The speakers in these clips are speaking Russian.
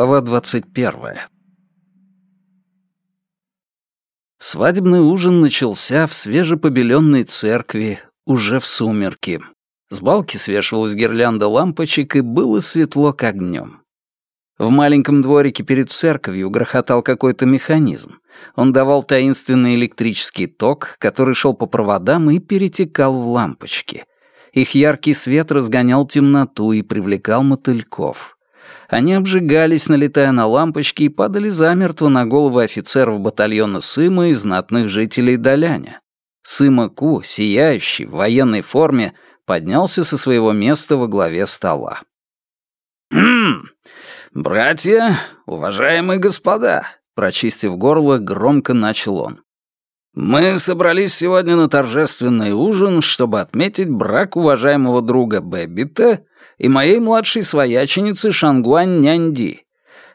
Глава двадцать первая. Свадебный ужин начался в свежепобеленной церкви уже в сумерки. С балки свешивалась гирлянда лампочек, и было светло, как днем. В маленьком дворике перед церковью грохотал какой-то механизм. Он давал таинственный электрический ток, который шел по проводам и перетекал в лампочки. Их яркий свет разгонял темноту и привлекал мотыльков. Они обжигались, налетая на лампочки, и падали замертво на головы офицеров батальона Сыма и знатных жителей Доляня. Сыма Ку, сияющий, в военной форме, поднялся со своего места во главе стола. «Хм, братья, уважаемые господа», — прочистив горло, громко начал он. «Мы собрались сегодня на торжественный ужин, чтобы отметить брак уважаемого друга Бэббита и моей младшей свояченицы Шангуань Нянди.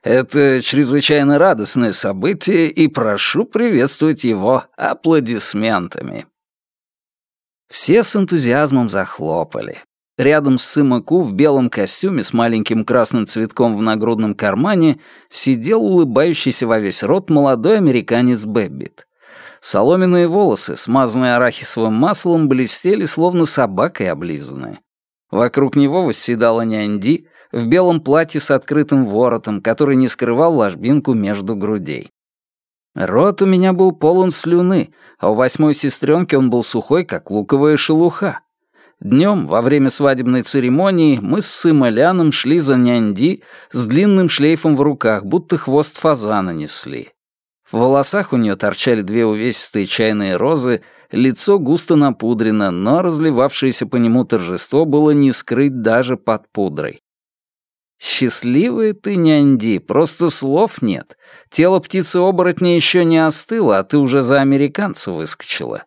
Это чрезвычайно радостное событие, и прошу приветствовать его аплодисментами». Все с энтузиазмом захлопали. Рядом с Сыма Ку в белом костюме с маленьким красным цветком в нагрудном кармане сидел улыбающийся во весь рот молодой американец Бэббит. Соломенные волосы, смазанные арахисовым маслом, блестели, словно собакой облизанные. Вокруг него восседала нянди в белом платье с открытым воротом, который не скрывал ложбинку между грудей. Рот у меня был полон слюны, а у восьмой сестренки он был сухой, как луковая шелуха. Днем, во время свадебной церемонии, мы с Сымоляном шли за нянди с длинным шлейфом в руках, будто хвост фазана несли. В волосах у нее торчали две увесистые чайные розы, лицо густо напудрено, но разливавшееся по нему торжество было не скрыть даже под пудрой. «Счастливая ты, Нянди, просто слов нет. Тело птицы-оборотня еще не остыло, а ты уже за американца выскочила».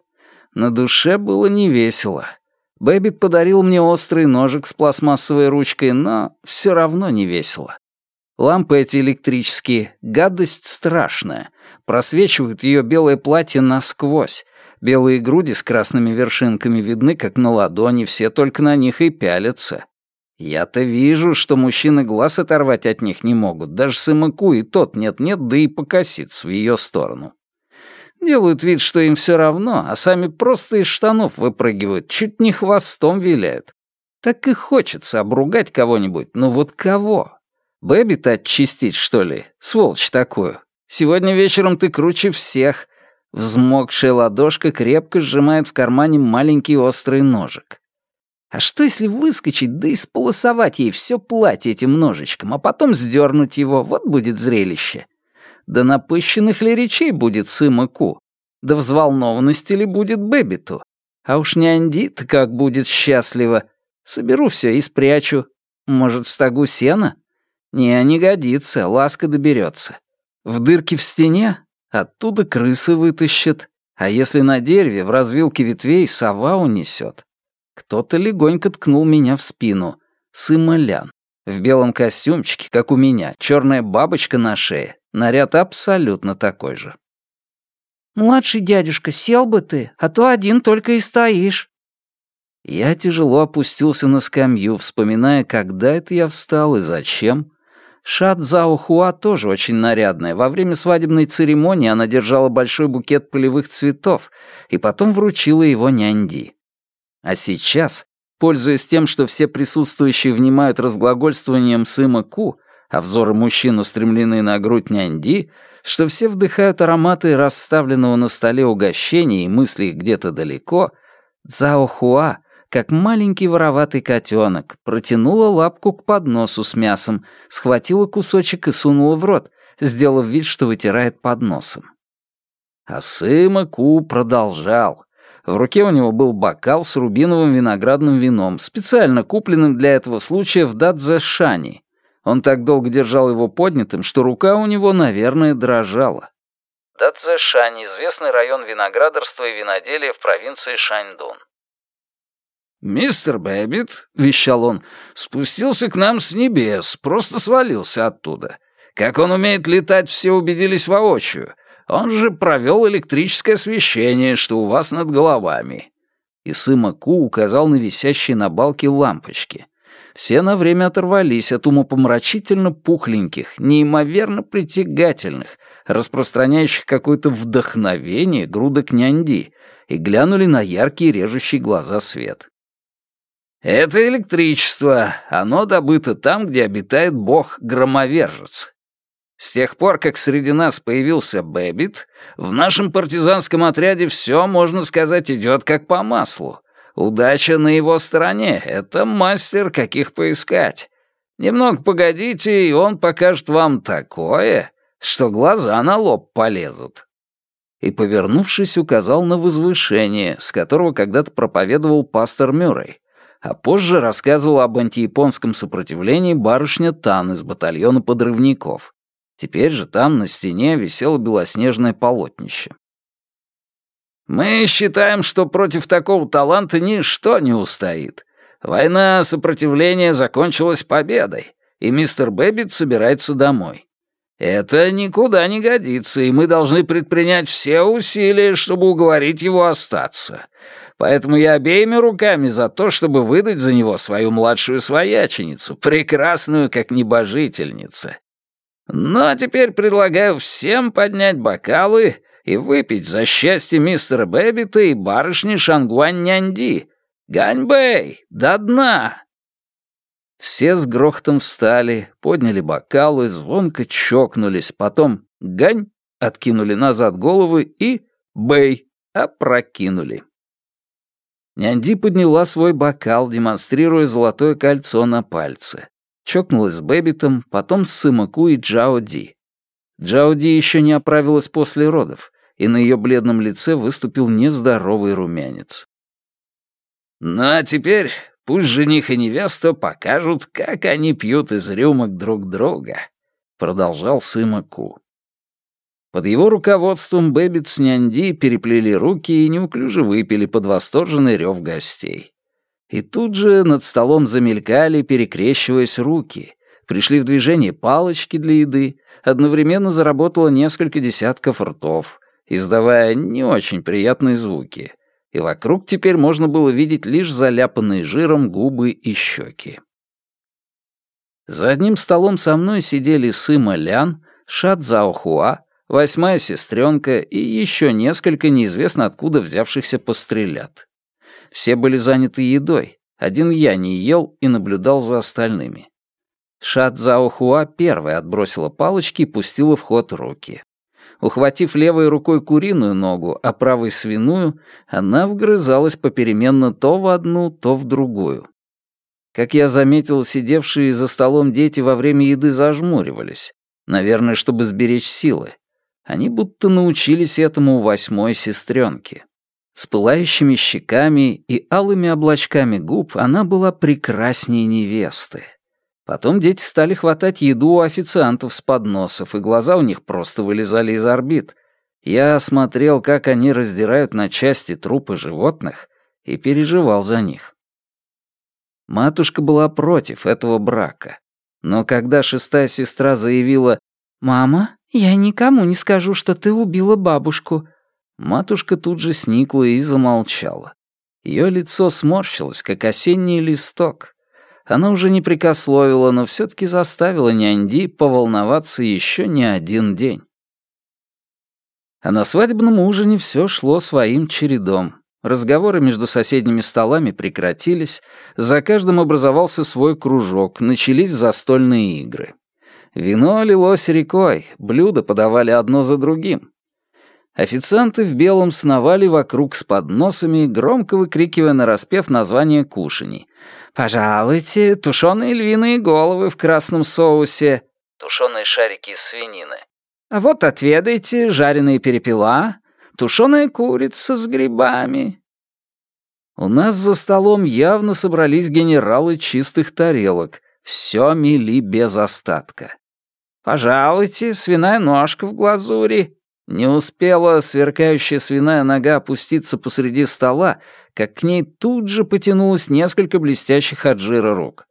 На душе было невесело. Бэббит подарил мне острый ножик с пластмассовой ручкой, но все равно не весело. Лампы эти электрические — гадость страшная. Просвечивают ее белое платье насквозь. Белые груди с красными вершинками видны, как на ладони, все только на них и пялятся. Я-то вижу, что мужчины глаз оторвать от них не могут. Даже Сымаку и тот нет-нет, да и покосится в ее сторону. Делают вид, что им все равно, а сами просто из штанов выпрыгивают, чуть не хвостом виляют. Так и хочется обругать кого-нибудь, но вот кого? Бэби-то отчистить, что ли? Сволочь такую. Сегодня вечером ты круче всех. Взмокшая ладошка крепко сжимает в кармане маленький острый ножик. А что если выскочить, да и сполосовать ей все платье этим ножичком, а потом сдернуть его, вот будет зрелище. Да напыщенных ли речей будет Сыма Ку? Да взволнованности ли будет Бэбиту? А уж не Анди-то как будет счастлива. Соберу все и спрячу. Может, в стогу сена? Не, не годится, ласка доберется. В дырке в стене? Оттуда крысы вытащат. А если на дереве, в развилке ветвей, сова унесет? Кто-то легонько ткнул меня в спину. Сымолян. В белом костюмчике, как у меня, черная бабочка на шее. Наряд абсолютно такой же. «Младший дядюшка, сел бы ты, а то один только и стоишь». Я тяжело опустился на скамью, вспоминая, когда это я встал и зачем. Шат Зао Хуа тоже очень нарядная. Во время свадебной церемонии она держала большой букет полевых цветов и потом вручила его нянди. А сейчас, пользуясь тем, что все присутствующие внимают разглагольствованием Сыма Ку, а взоры мужчин устремлены на грудь нянди, что все вдыхают ароматы расставленного на столе угощения и мысли где-то далеко, Цао Хуа как маленький вороватый котенок, протянула лапку к подносу с мясом, схватила кусочек и сунула в рот, сделав вид, что вытирает подносом. А Сыма Ку продолжал. В руке у него был бокал с рубиновым виноградным вином, специально купленным для этого случая в Дадзе-Шани. Он так долго держал его поднятым, что рука у него, наверное, дрожала. Дацзэшань — известный район виноградарства и виноделия в провинции Шаньдун. «Мистер Бэббит», — вещал он, — «спустился к нам с небес, просто свалился оттуда. Как он умеет летать, все убедились воочию. Он же провел электрическое освещение, что у вас над головами». И Сыма Ку указал на висящие на балке лампочки. Все на время оторвались от умопомрачительно пухленьких, неимоверно притягательных, распространяющих какое-то вдохновение грудок Нянди, и глянули на яркий режущий глаза свет. «Это электричество. Оно добыто там, где обитает бог-громовержец. С тех пор, как среди нас появился Бэббит, в нашем партизанском отряде все, можно сказать, идет как по маслу. Удача на его стороне — это мастер, каких поискать. Немного погодите, и он покажет вам такое, что глаза на лоб полезут». И, повернувшись, указал на возвышение, с которого когда-то проповедовал пастор Мюррей, а позже рассказывал об антияпонском сопротивлении барышня Тан из батальона подрывников. Теперь же там на стене висело белоснежное полотнище. «Мы считаем, что против такого таланта ничто не устоит. Война сопротивления закончилась победой, и мистер Бэббит собирается домой. Это никуда не годится, и мы должны предпринять все усилия, чтобы уговорить его остаться. Поэтому я обеими руками за то, чтобы выдать за него свою младшую свояченицу, прекрасную как небожительница. Ну а теперь предлагаю всем поднять бокалы и выпить за счастье мистера Бэббита и барышни Шангуань-Нянди. Ганьбэй, до дна!» Все с грохотом встали, подняли бокалы, звонко чокнулись, потом «гань» откинули назад головы и «бэй» опрокинули. Нянди подняла свой бокал, демонстрируя золотое кольцо на пальце. Чокнулась с Бэббитом, потом с Сыма Ку и Чжаоди. Чжаоди еще не оправилась после родов, и на ее бледном лице выступил нездоровый румянец. «Ну а теперь пусть жених и невеста покажут, как они пьют из рюмок друг друга», — продолжал Сыма Ку. Под его руководством Бэббит с Няньди переплели руки и неуклюже выпили под восторженный рев гостей. И тут же над столом замелькали, перекрещиваясь руки. Пришли в движение палочки для еды, одновременно заработало несколько десятков ртов, издавая не очень приятные звуки. И вокруг теперь можно было видеть лишь заляпанные жиром губы и щеки. За одним столом со мной сидели Сыма Лян, Шат Заохуа, восьмая сестренка и еще несколько неизвестно откуда взявшихся пострелят. Все были заняты едой. Один я не ел и наблюдал за остальными. Шат Заохуа первой отбросила палочки и пустила в ход руки. Ухватив левой рукой куриную ногу, а правой свиную, она вгрызалась попеременно то в одну, то в другую. Как я заметил, сидевшие за столом дети во время еды зажмуривались, наверное, чтобы сберечь силы. Они будто научились этому у восьмой сестренки. С пылающими щеками и алыми облачками губ она была прекраснее невесты. Потом дети стали хватать еду у официантов с подносов, и глаза у них просто вылезали из орбит. Я смотрел, как они раздирают на части трупы животных, и переживал за них. Матушка была против этого брака. Но когда шестая сестра заявила «Мама, я никому не скажу, что ты убила бабушку», Матушка тут же сникла и замолчала. Ее лицо сморщилось, как осенний листок. Она уже не прикословила, но все-таки заставила нянди поволноваться еще не один день. А на свадебном ужине все шло своим чередом. Разговоры между соседними столами прекратились, за каждым образовался свой кружок, начались застольные игры. Вино лилось рекой, блюда подавали одно за другим. Официанты в белом сновали вокруг с подносами, громко выкрикивая нараспев название кушаний. «Пожалуйте, тушеные львиные головы в красном соусе». Тушеные шарики из свинины. «А вот отведайте жареные перепела, тушеная курица с грибами». У нас за столом явно собрались генералы чистых тарелок. Все мели без остатка. «Пожалуйте, свиная ножка в глазури, не успела сверкающая свиная нога опуститься посреди стола, как к ней тут же потянулось несколько блестящих от жира рук.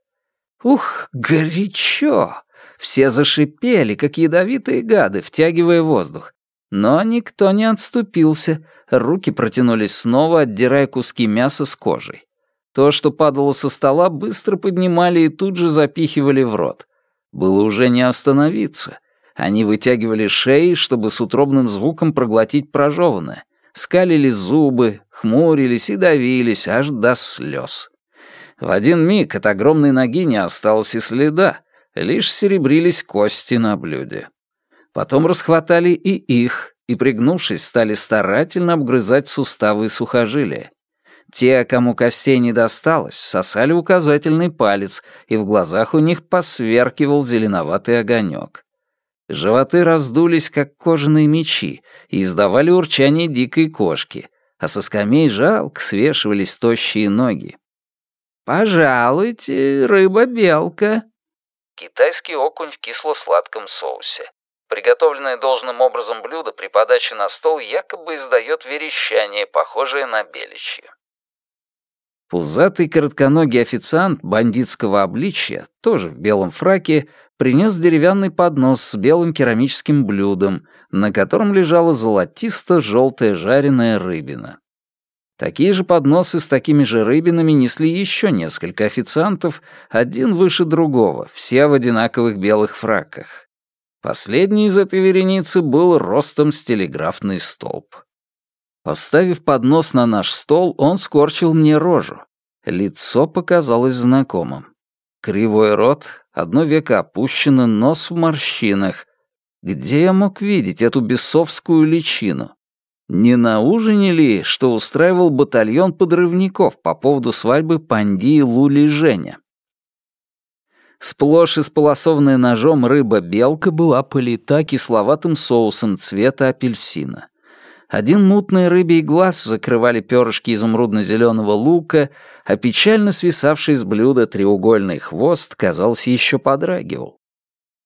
Ух, горячо! Все зашипели, как ядовитые гады, втягивая воздух. Но никто не отступился, руки протянулись снова, отдирая куски мяса с кожей. То, что падало со стола, быстро поднимали и тут же запихивали в рот. Было уже не остановиться. Они вытягивали шеи, чтобы с утробным звуком проглотить прожеванное, скалили зубы, хмурились и давились аж до слез. В один миг от огромной ноги не осталось и следа, лишь серебрились кости на блюде. Потом расхватали и их, и, пригнувшись, стали старательно обгрызать суставы и сухожилия. Те, кому костей не досталось, сосали указательный палец, и в глазах у них посверкивал зеленоватый огонек. Животы раздулись, как кожаные мечи, и издавали урчание дикой кошки, а со скамей жалко свешивались тощие ноги. «Пожалуйте, рыба-белка». Китайский окунь в кисло-сладком соусе. Приготовленное должным образом блюдо при подаче на стол якобы издает верещание, похожее на беличье. Пузатый коротконогий официант бандитского обличья, тоже в белом фраке, принес деревянный поднос с белым керамическим блюдом, на котором лежала золотисто-желтая жареная рыбина. Такие же подносы с такими же рыбинами несли еще несколько официантов, один выше другого, все в одинаковых белых фраках. Последний из этой вереницы был ростом с телеграфный столб. Поставив поднос на наш стол, он скорчил мне рожу. Лицо показалось знакомым. Кривой рот, одно веко опущено, нос в морщинах. Где я мог видеть эту бесовскую личину? Не на ужине ли, что устраивал батальон подрывников по поводу свадьбы Панди и Лули Женя? Сплошь исполосованная ножом рыба-белка была полита кисловатым соусом цвета апельсина. Один мутный рыбий глаз закрывали перышки изумрудно-зеленого лука, а печально свисавший с блюда треугольный хвост, казалось, еще подрагивал.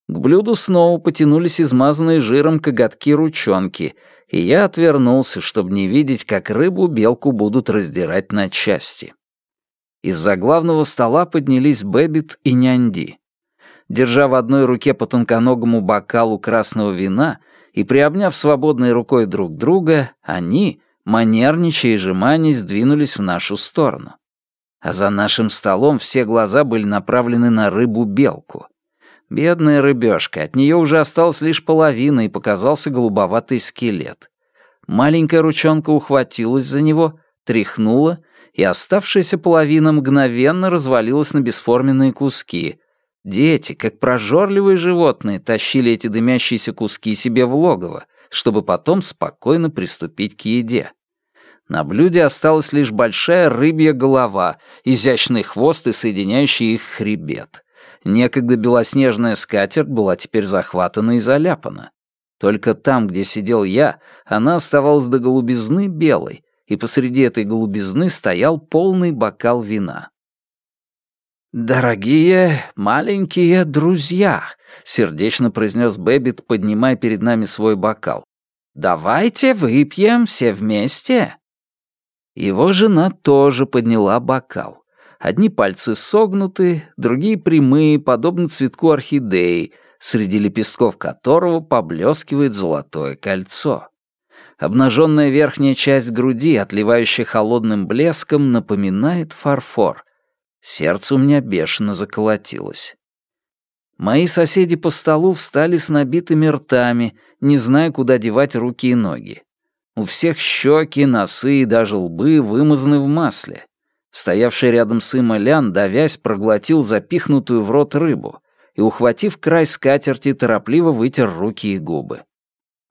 К блюду снова потянулись измазанные жиром коготки-ручонки, и я отвернулся, чтобы не видеть, как рыбу-белку будут раздирать на части. Из-за главного стола поднялись Бэббит и Няньди. Держа в одной руке по тонконогому бокалу красного вина — и, приобняв свободной рукой друг друга, они, манерничая и жеманясь, сдвинулись в нашу сторону. А за нашим столом все глаза были направлены на рыбу-белку. Бедная рыбешка, от нее уже осталась лишь половина и показался голубоватый скелет. Маленькая ручонка ухватилась за него, тряхнула, и оставшаяся половина мгновенно развалилась на бесформенные куски, Дети, как прожорливые животные, тащили эти дымящиеся куски себе в логово, чтобы потом спокойно приступить к еде. На блюде осталась лишь большая рыбья голова, изящный хвост и соединяющий их хребет. Некогда белоснежная скатерть была теперь захватана и заляпана. Только там, где сидел я, она оставалась до голубизны белой, и посреди этой голубизны стоял полный бокал вина. «Дорогие маленькие друзья», — сердечно произнес Бэббит, поднимая перед нами свой бокал. «Давайте выпьем все вместе». Его жена тоже подняла бокал. Одни пальцы согнуты, другие прямые, подобно цветку орхидеи, среди лепестков которого поблескивает золотое кольцо. Обнаженная верхняя часть груди, отливающая холодным блеском, напоминает фарфор — Сердце у меня бешено заколотилось. Мои соседи по столу встали с набитыми ртами, не зная, куда девать руки и ноги. У всех щеки, носы и даже лбы вымазаны в масле. Стоявший рядом с им Элян, давясь, проглотил запихнутую в рот рыбу и, ухватив край скатерти, торопливо вытер руки и губы.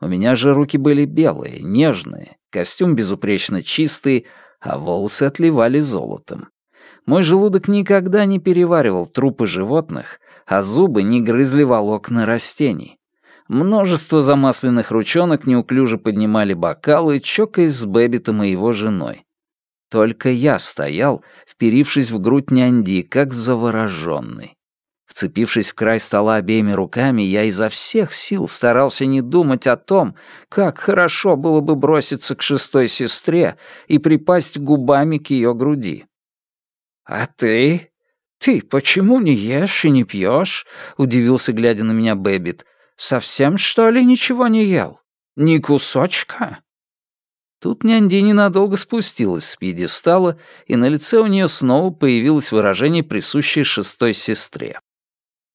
У меня же руки были белые, нежные, костюм безупречно чистый, а волосы отливали золотом. Мой желудок никогда не переваривал трупы животных, а зубы не грызли волокна растений. Множество замасленных ручонок неуклюже поднимали бокалы, чокаясь с Бэббитом и его женой. Только я стоял, вперившись в грудь Няньди, как завороженный. Вцепившись в край стола обеими руками, я изо всех сил старался не думать о том, как хорошо было бы броситься к шестой сестре и припасть губами к ее груди. «А ты? Ты почему не ешь и не пьешь?» — удивился, глядя на меня Бэббит. «Совсем, что ли, ничего не ел? Ни кусочка?» Тут нянди ненадолго спустилась с пьедестала, и на лице у нее снова появилось выражение, присущее шестой сестре.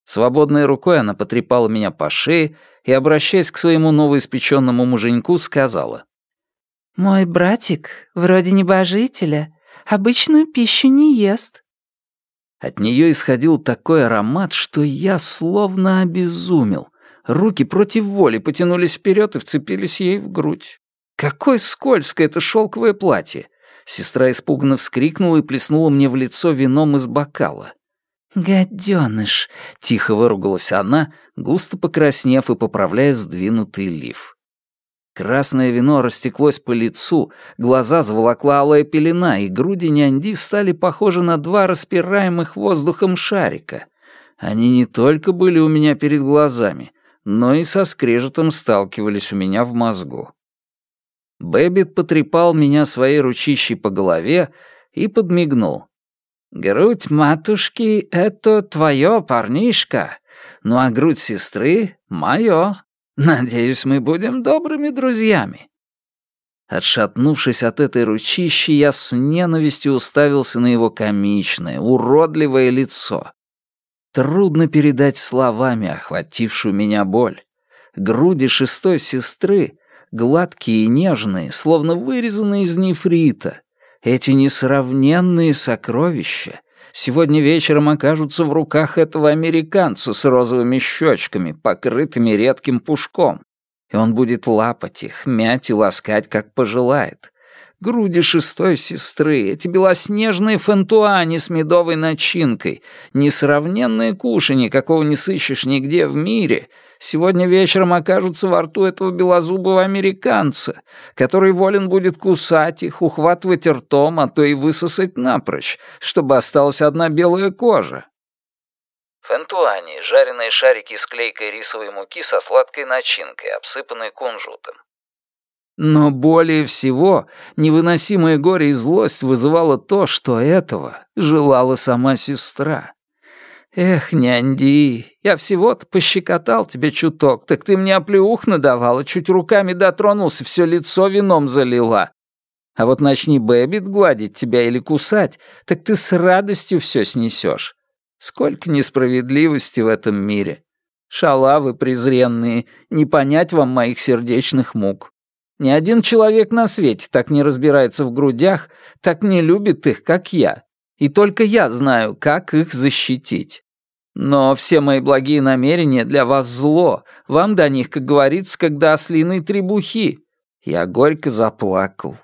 Свободной рукой она потрепала меня по шее и, обращаясь к своему новоиспеченному муженьку, сказала. «Мой братик, вроде небожителя, обычную пищу не ест». От нее исходил такой аромат, что я словно обезумел. Руки против воли потянулись вперед и вцепились ей в грудь. Какое скользкое это шелковое платье! Сестра испуганно вскрикнула и плеснула мне в лицо вином из бокала. «Гадёныш!» — тихо выругалась она, густо покраснев и поправляя сдвинутый лиф. Красное вино растеклось по лицу, глаза заволокла алая пелена, и груди нянди стали похожи на два распираемых воздухом шарика. Они не только были у меня перед глазами, но и со скрежетом сталкивались у меня в мозгу. Бэббит потрепал меня своей ручищей по голове и подмигнул. «Грудь матушки — это твое, парнишка, ну а грудь сестры — мое. Надеюсь, мы будем добрыми друзьями». Отшатнувшись от этой ручищи, я с ненавистью уставился на его комичное, уродливое лицо. Трудно передать словами охватившую меня боль. Груди шестой сестры гладкие и нежные, словно вырезанные из нефрита. Эти несравненные сокровища сегодня вечером окажутся в руках этого американца с розовыми щечками, покрытыми редким пушком. И он будет лапать их, мять и ласкать, как пожелает. Груди шестой сестры, эти белоснежные фантуани с медовой начинкой, несравненные кушанье, какого не сыщешь нигде в мире — сегодня вечером окажутся во рту этого белозубого американца, который волен будет кусать их, ухватывать ртом, а то и высосать напрочь, чтобы осталась одна белая кожа. Фентуани — жареные шарики с клейкой рисовой муки со сладкой начинкой, обсыпанной кунжутом. Но более всего невыносимое горе и злость вызывало то, что этого желала сама сестра. «Эх, Няньди, я всего-то пощекотал тебе чуток, так ты мне оплеух надавала, чуть руками дотронулся, все лицо вином залила. А вот начни Бэббит гладить тебя или кусать, так ты с радостью все снесешь. Сколько несправедливости в этом мире. Шалавы презренные, не понять вам моих сердечных мук. Ни один человек на свете так не разбирается в грудях, так не любит их, как я. И только я знаю, как их защитить. Но все мои благие намерения для вас зло. Вам до них, как говорится, как до ослиной требухи. Я горько заплакал.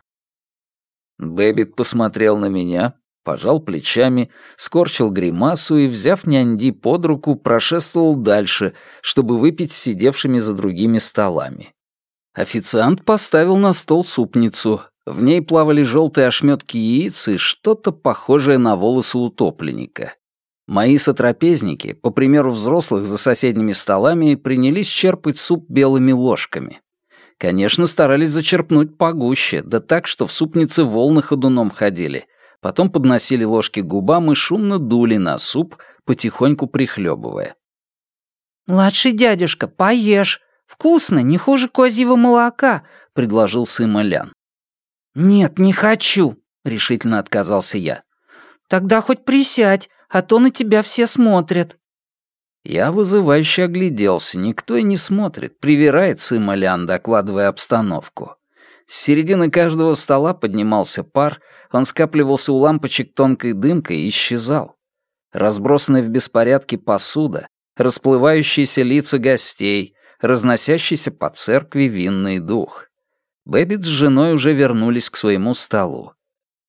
Бэббит посмотрел на меня, пожал плечами, скорчил гримасу и, взяв Няньди под руку, прошествовал дальше, чтобы выпить с сидевшими за другими столами. Официант поставил на стол супницу. В ней плавали желтые ошметки яиц и что-то похожее на волосы утопленника. Мои сотрапезники, по примеру взрослых за соседними столами, принялись черпать суп белыми ложками. Конечно, старались зачерпнуть погуще, да так, что в супнице волны ходуном ходили. Потом подносили ложки к губам и шумно дули на суп, потихоньку прихлебывая. «Младший дядюшка, поешь. Вкусно, не хуже козьего молока», — предложил сын Лян. «Нет, не хочу», — решительно отказался я. «Тогда хоть присядь, а то на тебя все смотрят». Я вызывающе огляделся, никто и не смотрит, привирает Сымолян, докладывая обстановку. С середины каждого стола поднимался пар, он скапливался у лампочек тонкой дымкой и исчезал. Разбросанная в беспорядке посуда, расплывающиеся лица гостей, разносящийся по церкви винный дух. Бэббит с женой уже вернулись к своему столу.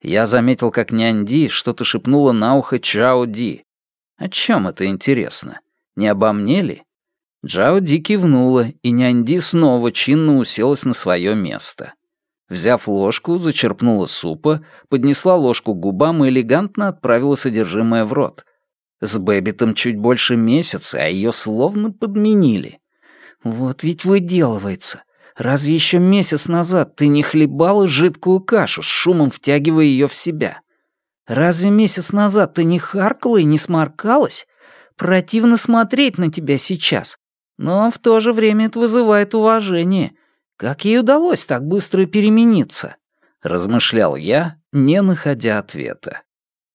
Я заметил, как Няньди что-то шепнула на ухо Чжаоди. О чем это интересно? Не обо мне ли? Чжаоди кивнула, и Няньди снова чинно уселась на свое место. Взяв ложку, зачерпнула супа, поднесла ложку к губам и элегантно отправила содержимое в рот. С Бэббитом чуть больше месяца, а ее словно подменили. Вот ведь выделывается. Разве еще месяц назад ты не хлебала жидкую кашу, с шумом втягивая ее в себя? Разве месяц назад ты не харкала и не сморкалась? Противно смотреть на тебя сейчас. Но в то же время это вызывает уважение. Как ей удалось так быстро перемениться? Размышлял я, не находя ответа.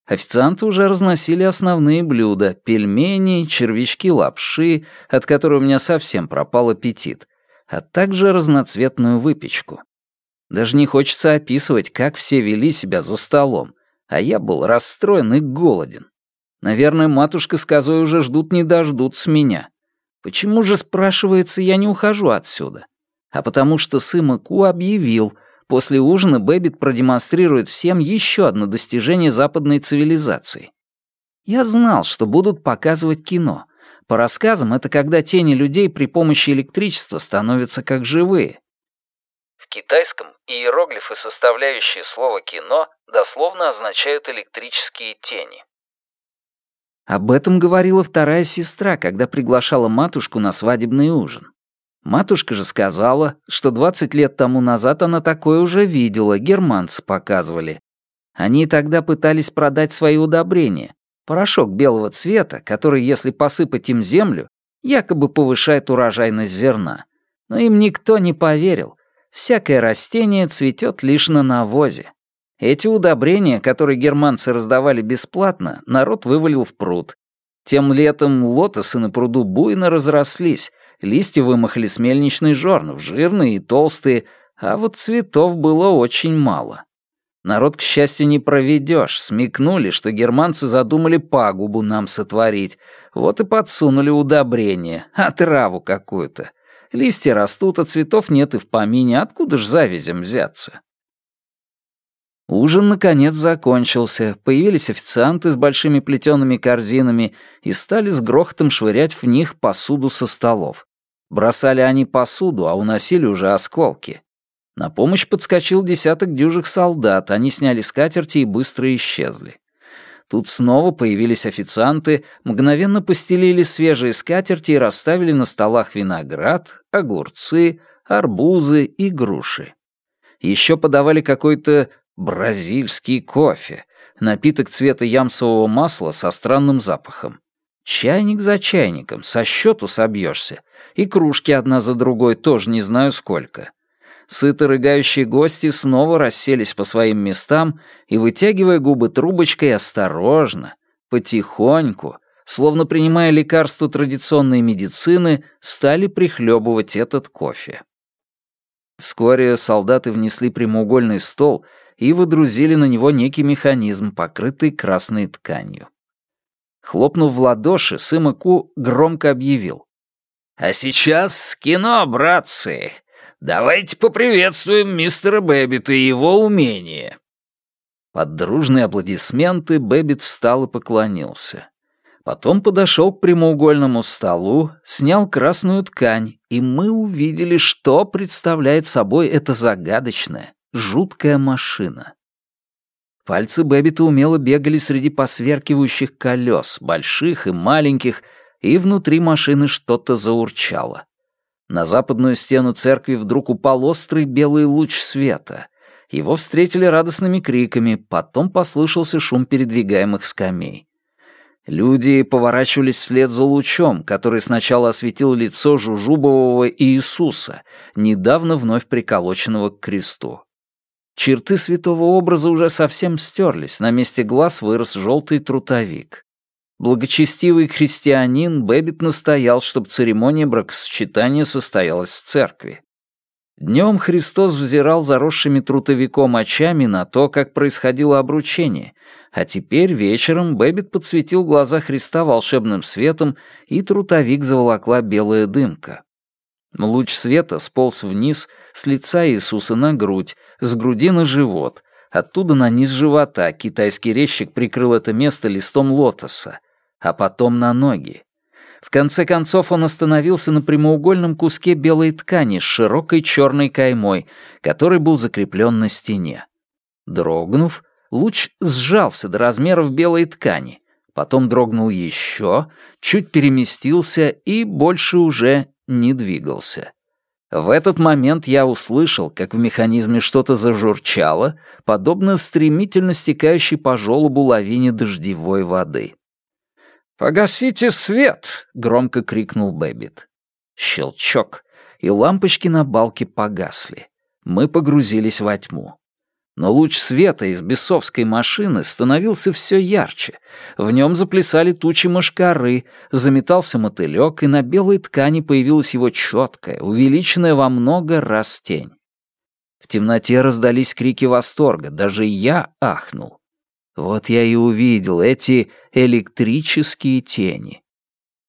Официанты уже разносили основные блюда — пельмени, червячки лапши, от которой у меня совсем пропал аппетит, а также разноцветную выпечку. Даже не хочется описывать, как все вели себя за столом, а я был расстроен и голоден. Наверное, матушка с козой уже ждут не дождутся меня. Почему же, спрашивается, я не ухожу отсюда? А потому что Сыма Ку объявил — После ужина Бэббит продемонстрирует всем еще одно достижение западной цивилизации. Я знал, что будут показывать кино. По рассказам, это когда тени людей при помощи электричества становятся как живые. В китайском иероглифы, составляющие слово «кино», дословно означают электрические тени. Об этом говорила вторая сестра, когда приглашала матушку на свадебный ужин. Матушка же сказала, что 20 лет тому назад она такое уже видела, германцы показывали. Они тогда пытались продать свои удобрения. Порошок белого цвета, который, если посыпать им землю, якобы повышает урожайность зерна. Но им никто не поверил. Всякое растение цветет лишь на навозе. Эти удобрения, которые германцы раздавали бесплатно, народ вывалил в пруд. Тем летом лотосы на пруду буйно разрослись, Листья вымахали с мельничный жорнов, жирные и толстые, а вот цветов было очень мало. Народ, к счастью, не проведешь. Смекнули, что германцы задумали пагубу нам сотворить. Вот и подсунули удобрение, а траву какую-то. Листья растут, а цветов нет и в помине. Откуда ж завязем взяться? Ужин, наконец, закончился. Появились официанты с большими плетеными корзинами и стали с грохотом швырять в них посуду со столов. Бросали они посуду, а уносили уже осколки. На помощь подскочил десяток дюжих солдат, они сняли скатерти и быстро исчезли. Тут снова появились официанты, мгновенно постелили свежие скатерти и расставили на столах виноград, огурцы, арбузы и груши. Еще подавали какой-то бразильский кофе, напиток цвета ямсового масла со странным запахом. Чайник за чайником, со счету собьешься. И кружки одна за другой тоже не знаю сколько. Сыто рыгающие гости снова расселись по своим местам и, вытягивая губы трубочкой, осторожно, потихоньку, словно принимая лекарства традиционной медицины, стали прихлебывать этот кофе. Вскоре солдаты внесли прямоугольный стол и выдрузили на него некий механизм, покрытый красной тканью. Хлопнув в ладоши, Сыма Ку громко объявил. «А сейчас кино, братцы! Давайте поприветствуем мистера Бэббита и его умение!» Под дружные аплодисменты Бэббит встал и поклонился. Потом подошел к прямоугольному столу, снял красную ткань, и мы увидели, что представляет собой эта загадочная, жуткая машина. Пальцы Бэббита умело бегали среди посверкивающих колес, больших и маленьких, и внутри машины что-то заурчало. На западную стену церкви вдруг упал острый белый луч света. Его встретили радостными криками, потом послышался шум передвигаемых скамей. Люди поворачивались вслед за лучом, который сначала осветил лицо жужубового Иисуса, недавно вновь приколоченного к кресту. Черты святого образа уже совсем стерлись, на месте глаз вырос желтый трутовик. Благочестивый христианин Бэббит настоял, чтобы церемония бракосочетания состоялась в церкви. Днем Христос взирал заросшими трутовиком очами на то, как происходило обручение, а теперь вечером Бэббит подсветил глаза Христа волшебным светом, и трутовик заволокла белая дымка. Луч света сполз вниз с лица Иисуса на грудь, с груди на живот, оттуда на низ живота китайский резчик прикрыл это место листом лотоса, а потом на ноги. В конце концов он остановился на прямоугольном куске белой ткани с широкой черной каймой, который был закреплен на стене. Дрогнув, луч сжался до размеров белой ткани, потом дрогнул еще, чуть переместился и больше уже не двигался. В этот момент я услышал, как в механизме что-то зажурчало, подобно стремительно стекающей по желобу лавине дождевой воды. «Погасите свет!» — громко крикнул Бэббит. Щелчок, и лампочки на балке погасли. Мы погрузились во тьму. Но луч света из бесовской машины становился все ярче. В нем заплясали тучи мошкары, заметался мотылек, и на белой ткани появилась его четкая, увеличенная во много раз тень. В темноте раздались крики восторга, даже я ахнул. Вот я и увидел эти электрические тени.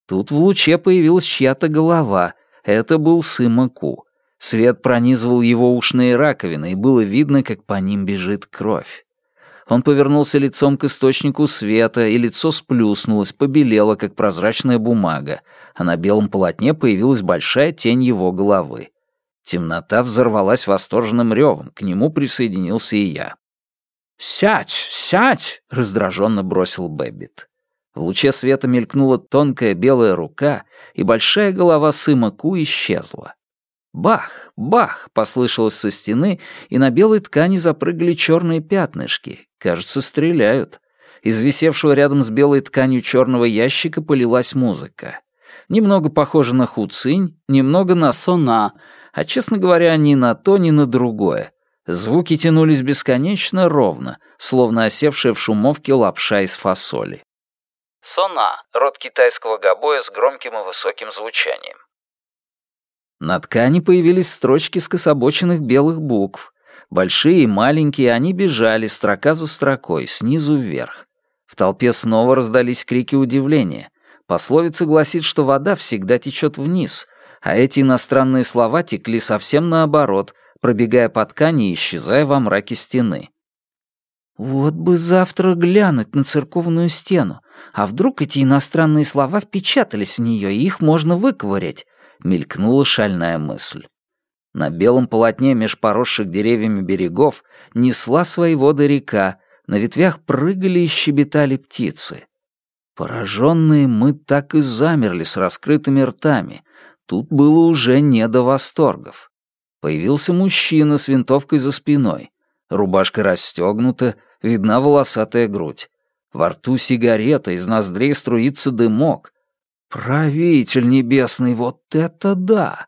Тут в луче появилась чья-то голова. Это был Сымаку. Свет пронизывал его ушные раковины, и было видно, как по ним бежит кровь. Он повернулся лицом к источнику света, и лицо сплюснулось, побелело, как прозрачная бумага, а на белом полотне появилась большая тень его головы. Темнота взорвалась восторженным ревом, к нему присоединился и я. «Сядь, сядь!» — раздраженно бросил Бэббит. В луче света мелькнула тонкая белая рука, и большая голова Сыма Ку исчезла. Бах, бах, послышалось со стены, и на белой ткани запрыгали черные пятнышки. Кажется, стреляют. Из висевшего рядом с белой тканью черного ящика полилась музыка. Немного похоже на хуцинь, немного на сона, а, честно говоря, ни на то, ни на другое. Звуки тянулись бесконечно ровно, словно осевшая в шумовке лапша из фасоли. Сона — род китайского гобоя с громким и высоким звучанием. На ткани появились строчки скособоченных белых букв. Большие и маленькие, они бежали строка за строкой, снизу вверх. В толпе снова раздались крики удивления. Пословица гласит, что вода всегда течет вниз, а эти иностранные слова текли совсем наоборот, пробегая по ткани и исчезая во мраке стены. «Вот бы завтра глянуть на церковную стену, а вдруг эти иностранные слова впечатались в нее, и их можно выковырять?» мелькнула шальная мысль. На белом полотне меж поросших деревьями берегов несла свои воды река, на ветвях прыгали и щебетали птицы. Пораженные мы так и замерли с раскрытыми ртами. Тут было уже не до восторгов. Появился мужчина с винтовкой за спиной. Рубашка расстегнута, видна волосатая грудь. Во рту сигарета, из ноздрей струится дымок. «Правитель небесный, вот это да!»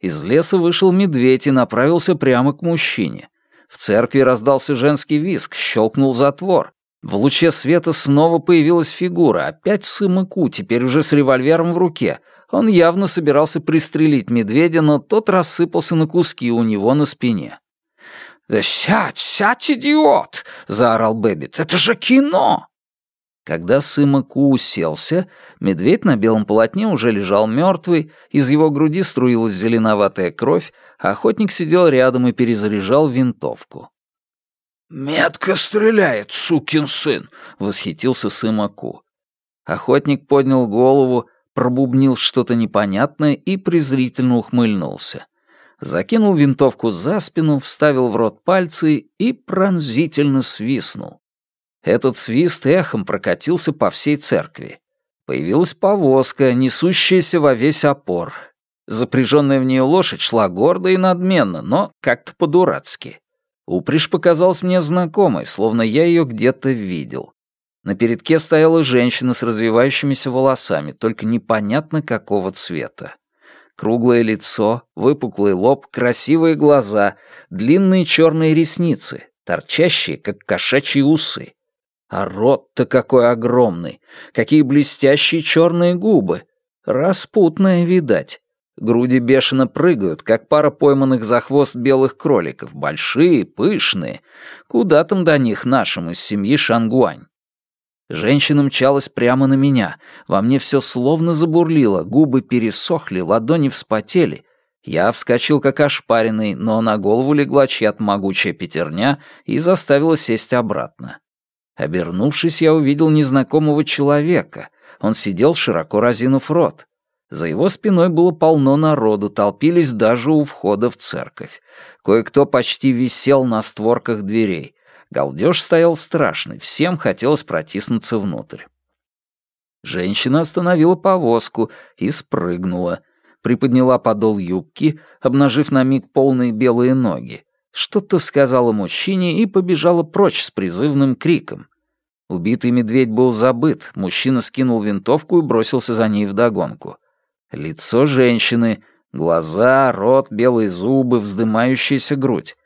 Из леса вышел медведь и направился прямо к мужчине. В церкви раздался женский визг, щелкнул затвор. В луче света снова появилась фигура, опять Сыма Ку, теперь уже с револьвером в руке. Он явно собирался пристрелить медведя, но тот рассыпался на куски у него на спине. «Да сядь, сядь, идиот!» — заорал Бэббит. «Это же кино!» Когда Сыма-Ку уселся, медведь на белом полотне уже лежал мертвый, из его груди струилась зеленоватая кровь, а охотник сидел рядом и перезаряжал винтовку. «Метко стреляет, сукин сын!» — восхитился Сыма-Ку. Охотник поднял голову, пробубнил что-то непонятное и презрительно ухмыльнулся. Закинул винтовку за спину, вставил в рот пальцы и пронзительно свистнул. Этот свист эхом прокатился по всей церкви. Появилась повозка, несущаяся во весь опор. Запряженная в нее лошадь шла гордо и надменно, но как-то по-дурацки. Упряжь показалась мне знакомой, словно я ее где-то видел. На передке стояла женщина с развивающимися волосами, только непонятно какого цвета. Круглое лицо, выпуклый лоб, красивые глаза, длинные черные ресницы, торчащие, как кошачьи усы. А рот-то какой огромный! Какие блестящие черные губы! Распутная, видать. Груди бешено прыгают, как пара пойманных за хвост белых кроликов, большие, пышные. Куда там до них нашим из семьи Шангуань? Женщина мчалась прямо на меня. Во мне все словно забурлило, губы пересохли, ладони вспотели. Я вскочил как ошпаренный, но на голову легла чья-то могучая пятерня и заставила сесть обратно. Обернувшись, я увидел незнакомого человека. Он сидел, широко разинув рот. За его спиной было полно народу, толпились даже у входа в церковь. Кое-кто почти висел на створках дверей. Галдеж стоял страшный, всем хотелось протиснуться внутрь. Женщина остановила повозку и спрыгнула. Приподняла подол юбки, обнажив на миг полные белые ноги что-то сказала мужчине и побежала прочь с призывным криком. Убитый медведь был забыт, мужчина скинул винтовку и бросился за ней вдогонку. Лицо женщины, глаза, рот, белые зубы, вздымающаяся грудь.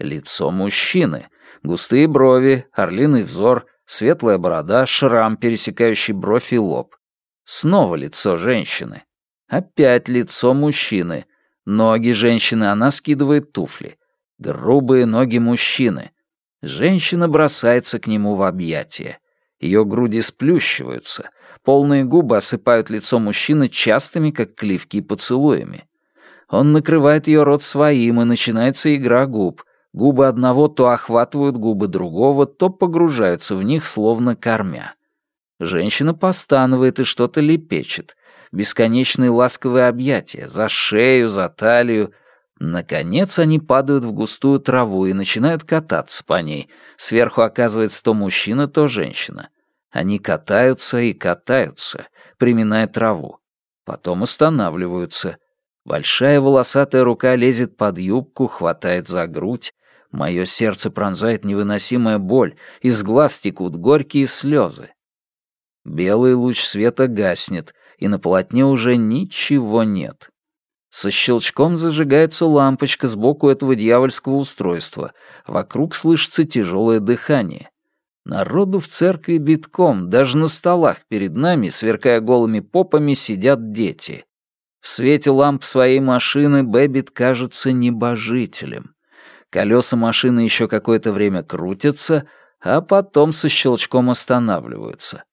Лицо мужчины. Густые брови, орлиный взор, светлая борода, шрам, пересекающий бровь и лоб. Снова лицо женщины. Опять лицо мужчины. Ноги женщины, она скидывает туфли. Грубые ноги мужчины. Женщина бросается к нему в объятия. Ее груди сплющиваются. Полные губы осыпают лицо мужчины частыми, как клевки, поцелуями. Он накрывает ее рот своим, и начинается игра губ. Губы одного то охватывают губы другого, то погружаются в них, словно кормя. Женщина постанывает и что-то лепечет. Бесконечные ласковые объятия за шею, за талию. Наконец они падают в густую траву и начинают кататься по ней. Сверху оказывается то мужчина, то женщина. Они катаются и катаются, приминая траву. Потом останавливаются. Большая волосатая рука лезет под юбку, хватает за грудь. Мое сердце пронзает невыносимая боль, из глаз текут горькие слезы. Белый луч света гаснет, и на полотне уже ничего нет. Со щелчком зажигается лампочка сбоку этого дьявольского устройства. Вокруг слышится тяжелое дыхание. Народу в церкви битком, даже на столах перед нами, сверкая голыми попами, сидят дети. В свете ламп своей машины Бэббит кажется небожителем. Колеса машины еще какое-то время крутятся, а потом со щелчком останавливаются.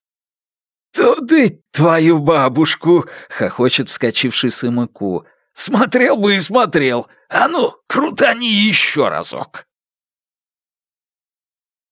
«Туды твою бабушку!» — хохочет вскочивший Сымаку. «Смотрел бы и смотрел! А ну, крутани еще разок!»